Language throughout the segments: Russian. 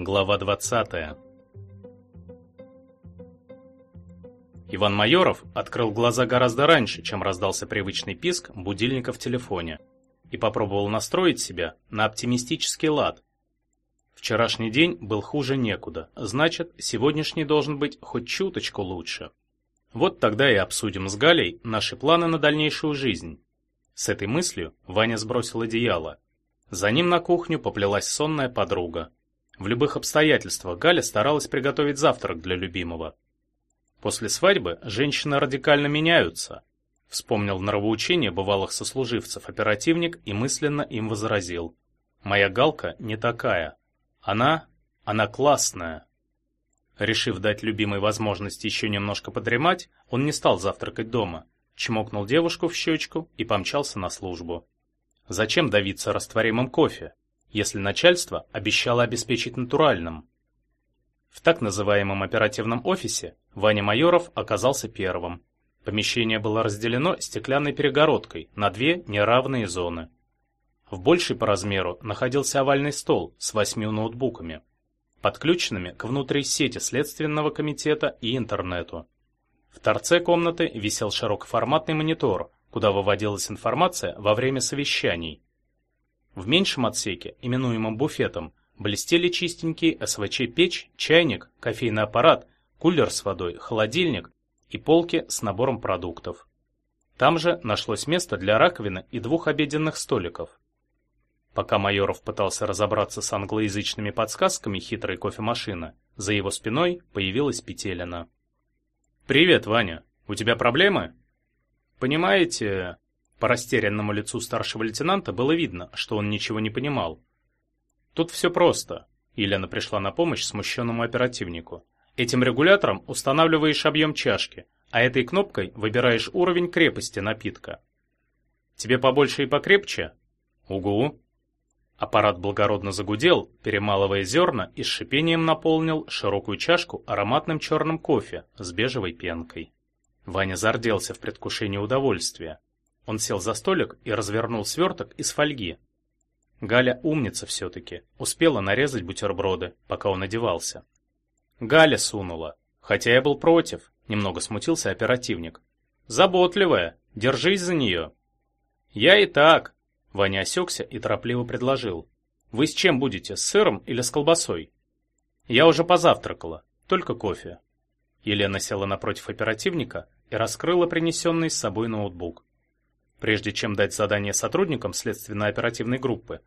Глава 20. Иван Майоров открыл глаза гораздо раньше, чем раздался привычный писк будильника в телефоне, и попробовал настроить себя на оптимистический лад. Вчерашний день был хуже некуда, значит, сегодняшний должен быть хоть чуточку лучше. Вот тогда и обсудим с Галей наши планы на дальнейшую жизнь. С этой мыслью Ваня сбросил одеяло. За ним на кухню поплелась сонная подруга. В любых обстоятельствах Галя старалась приготовить завтрак для любимого. После свадьбы женщины радикально меняются. Вспомнил нравоучение бывалых сослуживцев оперативник и мысленно им возразил. Моя Галка не такая. Она... она классная. Решив дать любимой возможность еще немножко подремать, он не стал завтракать дома, чмокнул девушку в щечку и помчался на службу. Зачем давиться растворимым кофе, если начальство обещало обеспечить натуральным? В так называемом оперативном офисе Ваня Майоров оказался первым. Помещение было разделено стеклянной перегородкой на две неравные зоны. В большей по размеру находился овальный стол с восьмью ноутбуками, подключенными к внутренней сети Следственного комитета и интернету. В торце комнаты висел широкоформатный монитор, куда выводилась информация во время совещаний. В меньшем отсеке, именуемом буфетом, блестели чистенькие СВЧ-печь, чайник, кофейный аппарат, кулер с водой, холодильник и полки с набором продуктов. Там же нашлось место для раковины и двух обеденных столиков. Пока Майоров пытался разобраться с англоязычными подсказками хитрой кофемашины, за его спиной появилась Петелина. «Привет, Ваня. У тебя проблемы?» «Понимаете...» По растерянному лицу старшего лейтенанта было видно, что он ничего не понимал. «Тут все просто». Елена пришла на помощь смущенному оперативнику. «Этим регулятором устанавливаешь объем чашки, а этой кнопкой выбираешь уровень крепости напитка. Тебе побольше и покрепче?» «Угу». Аппарат благородно загудел, перемалывая зерна и с шипением наполнил широкую чашку ароматным черным кофе с бежевой пенкой. Ваня зарделся в предвкушении удовольствия. Он сел за столик и развернул сверток из фольги. Галя умница все-таки, успела нарезать бутерброды, пока он одевался. Галя сунула, хотя я был против, немного смутился оперативник. Заботливая, держись за нее. Я и так. Ваня осекся и торопливо предложил. Вы с чем будете, с сыром или с колбасой? Я уже позавтракала, только кофе. Елена села напротив оперативника и раскрыла принесенный с собой ноутбук. Прежде чем дать задание сотрудникам следственно-оперативной группы,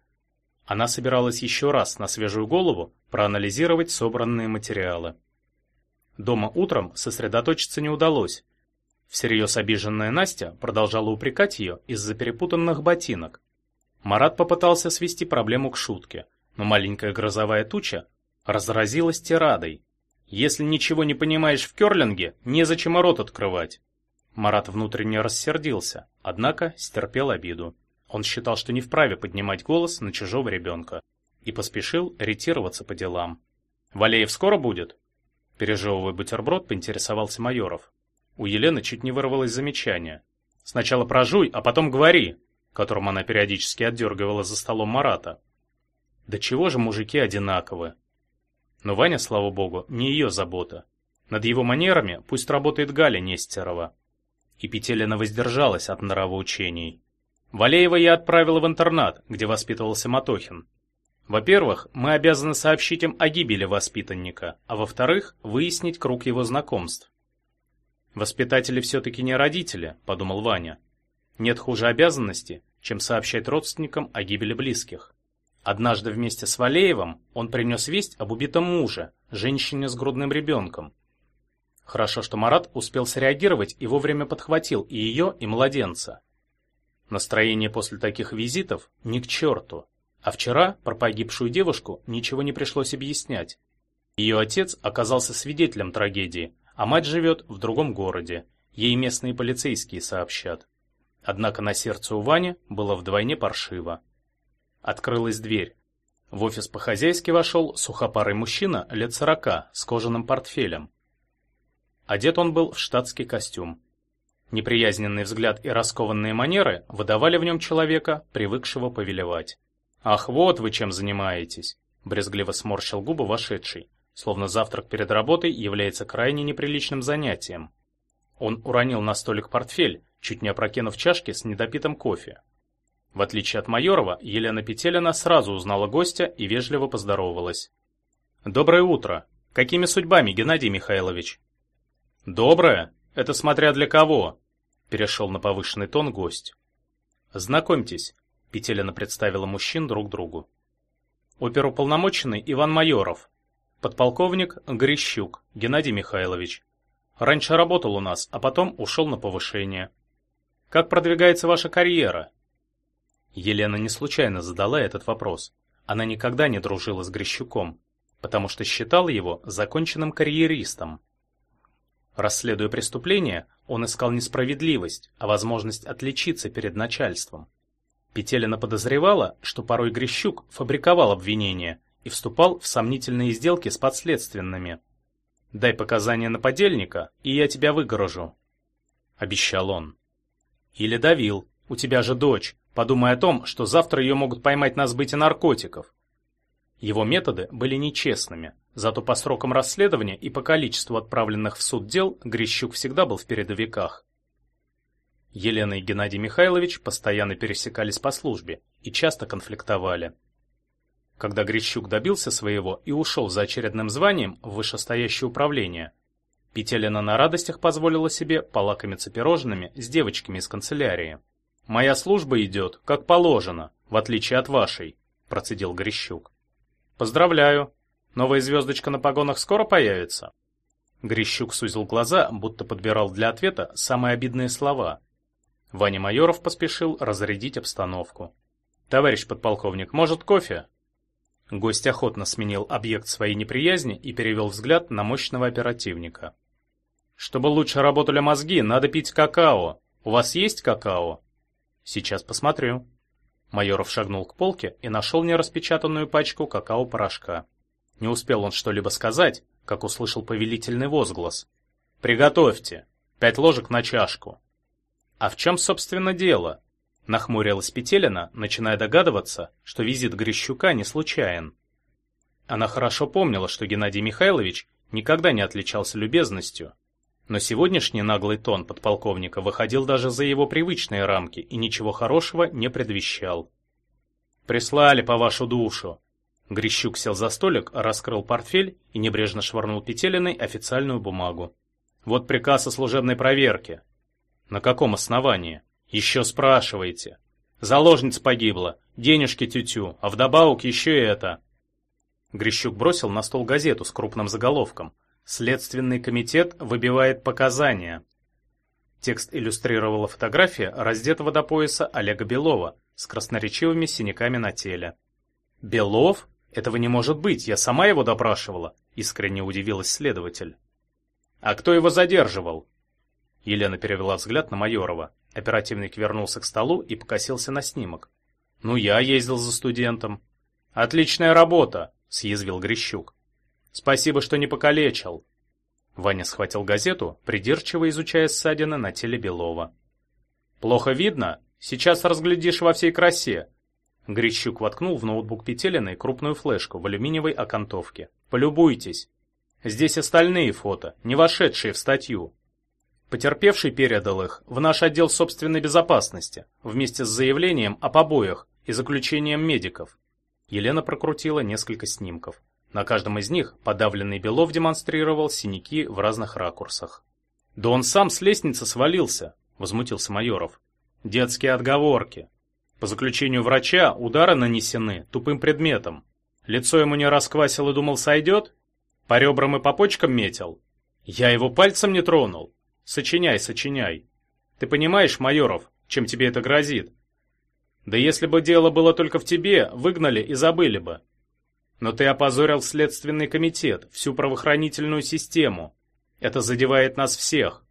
она собиралась еще раз на свежую голову проанализировать собранные материалы. Дома утром сосредоточиться не удалось. Всерьез обиженная Настя продолжала упрекать ее из-за перепутанных ботинок. Марат попытался свести проблему к шутке, но маленькая грозовая туча разразилась тирадой. Если ничего не понимаешь в керлинге, незачем рот открывать. Марат внутренне рассердился, однако стерпел обиду. Он считал, что не вправе поднимать голос на чужого ребенка, и поспешил ретироваться по делам. «Валеев скоро будет?» Пережевывая бутерброд, поинтересовался Майоров. У Елены чуть не вырвалось замечание. «Сначала прожуй, а потом говори», которым она периодически отдергивала за столом Марата. «Да чего же мужики одинаковы?» Но Ваня, слава богу, не ее забота. Над его манерами пусть работает Галя Нестерова. И Петелина воздержалась от нравоучений. Валеева я отправила в интернат, где воспитывался Матохин. Во-первых, мы обязаны сообщить им о гибели воспитанника, а во-вторых, выяснить круг его знакомств. Воспитатели все-таки не родители, подумал Ваня. Нет хуже обязанности, чем сообщать родственникам о гибели близких. Однажды вместе с Валеевым он принес весть об убитом муже, женщине с грудным ребенком. Хорошо, что Марат успел среагировать и вовремя подхватил и ее, и младенца. Настроение после таких визитов ни к черту. А вчера про погибшую девушку ничего не пришлось объяснять. Ее отец оказался свидетелем трагедии, а мать живет в другом городе. Ей местные полицейские сообщат. Однако на сердце у Вани было вдвойне паршиво. Открылась дверь. В офис по-хозяйски вошел сухопарый мужчина лет сорока с кожаным портфелем. Одет он был в штатский костюм. Неприязненный взгляд и раскованные манеры выдавали в нем человека, привыкшего повелевать. «Ах, вот вы чем занимаетесь!» Брезгливо сморщил губы вошедший, словно завтрак перед работой является крайне неприличным занятием. Он уронил на столик портфель, чуть не опрокинув чашки с недопитым кофе. В отличие от Майорова, Елена Петелина сразу узнала гостя и вежливо поздоровалась. «Доброе утро. Какими судьбами, Геннадий Михайлович?» «Доброе? Это смотря для кого?» Перешел на повышенный тон гость. «Знакомьтесь», — Петелина представила мужчин друг другу. Оперуполномоченный Иван Майоров, подполковник Грищук Геннадий Михайлович. Раньше работал у нас, а потом ушел на повышение. Как продвигается ваша карьера? Елена не случайно задала этот вопрос. Она никогда не дружила с Грищуком, потому что считала его законченным карьеристом. Расследуя преступление, он искал несправедливость, а возможность отличиться перед начальством. Петелина подозревала, что порой Грищук фабриковал обвинения и вступал в сомнительные сделки с подследственными. «Дай показания на подельника, и я тебя выгорожу», — обещал он. «Или давил, у тебя же дочь, подумай о том, что завтра ее могут поймать на сбыте наркотиков». Его методы были нечестными, зато по срокам расследования и по количеству отправленных в суд дел Грищук всегда был в передовиках. Елена и Геннадий Михайлович постоянно пересекались по службе и часто конфликтовали. Когда Грищук добился своего и ушел за очередным званием в вышестоящее управление, Петелина на радостях позволила себе полакомиться пирожными с девочками из канцелярии. «Моя служба идет, как положено, в отличие от вашей», – процедил Грищук. «Поздравляю. Новая звездочка на погонах скоро появится?» Грищук сузил глаза, будто подбирал для ответа самые обидные слова – Ваня Майоров поспешил разрядить обстановку. «Товарищ подполковник, может кофе?» Гость охотно сменил объект своей неприязни и перевел взгляд на мощного оперативника. «Чтобы лучше работали мозги, надо пить какао. У вас есть какао?» «Сейчас посмотрю». Майоров шагнул к полке и нашел нераспечатанную пачку какао-порошка. Не успел он что-либо сказать, как услышал повелительный возглас. «Приготовьте! Пять ложек на чашку!» «А в чем, собственно, дело?» Нахмурилась Петелина, начиная догадываться, что визит Грищука не случайен. Она хорошо помнила, что Геннадий Михайлович никогда не отличался любезностью, но сегодняшний наглый тон подполковника выходил даже за его привычные рамки и ничего хорошего не предвещал. «Прислали по вашу душу!» Грищук сел за столик, раскрыл портфель и небрежно швырнул Петелиной официальную бумагу. «Вот приказ о служебной проверке. На каком основании? Еще спрашиваете. Заложница погибла, денежки тютю, а вдобавок еще и это. Грищук бросил на стол газету с крупным заголовком. Следственный комитет выбивает показания. Текст иллюстрировала фотография раздетого до пояса Олега Белова с красноречивыми синяками на теле. «Белов? Этого не может быть, я сама его допрашивала», — искренне удивилась следователь. «А кто его задерживал?» Елена перевела взгляд на Майорова. Оперативник вернулся к столу и покосился на снимок. «Ну, я ездил за студентом». «Отличная работа», — съязвил Грищук. «Спасибо, что не покалечил». Ваня схватил газету, придирчиво изучая ссадины на теле Белова. «Плохо видно? Сейчас разглядишь во всей красе». Грищук воткнул в ноутбук Петелиной крупную флешку в алюминиевой окантовке. «Полюбуйтесь. Здесь остальные фото, не вошедшие в статью. Потерпевший передал их в наш отдел собственной безопасности вместе с заявлением о побоях и заключением медиков. Елена прокрутила несколько снимков. На каждом из них подавленный Белов демонстрировал синяки в разных ракурсах. «Да он сам с лестницы свалился», — возмутился Майоров. «Детские отговорки. По заключению врача удары нанесены тупым предметом. Лицо ему не расквасил и думал сойдет? По ребрам и по почкам метил? Я его пальцем не тронул. Сочиняй, сочиняй. Ты понимаешь, Майоров, чем тебе это грозит? Да если бы дело было только в тебе, выгнали и забыли бы. Но ты опозорил Следственный комитет, всю правоохранительную систему. Это задевает нас всех.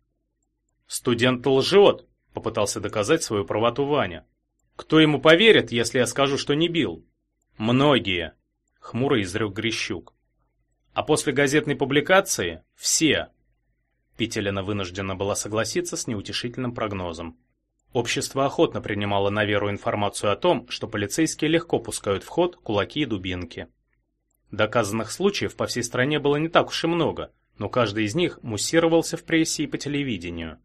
Студент лжет, попытался доказать свою правоту Ваня. Кто ему поверит, если я скажу, что не бил? Многие, хмуро изрек Грищук. А после газетной публикации все. Петелина вынуждена была согласиться с неутешительным прогнозом. Общество охотно принимало на веру информацию о том, что полицейские легко пускают в ход кулаки и дубинки. Доказанных случаев по всей стране было не так уж и много, но каждый из них муссировался в прессе и по телевидению.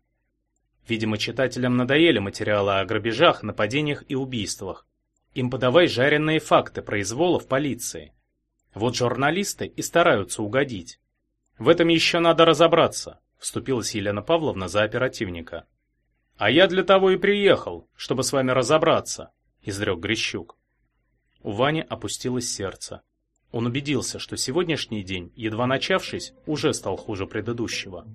Видимо, читателям надоели материалы о грабежах, нападениях и убийствах. Им подавай жареные факты произвола в полиции. Вот журналисты и стараются угодить. В этом еще надо разобраться, вступилась Елена Павловна за оперативника. А я для того и приехал, чтобы с вами разобраться, изрек Грищук. У Вани опустилось сердце. Он убедился, что сегодняшний день, едва начавшись, уже стал хуже предыдущего.